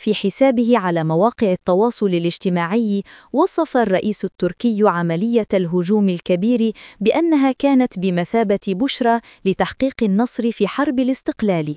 في حسابه على مواقع التواصل الاجتماعي وصف الرئيس التركي عملية الهجوم الكبير بأنها كانت بمثابة بشرى لتحقيق النصر في حرب الاستقلال.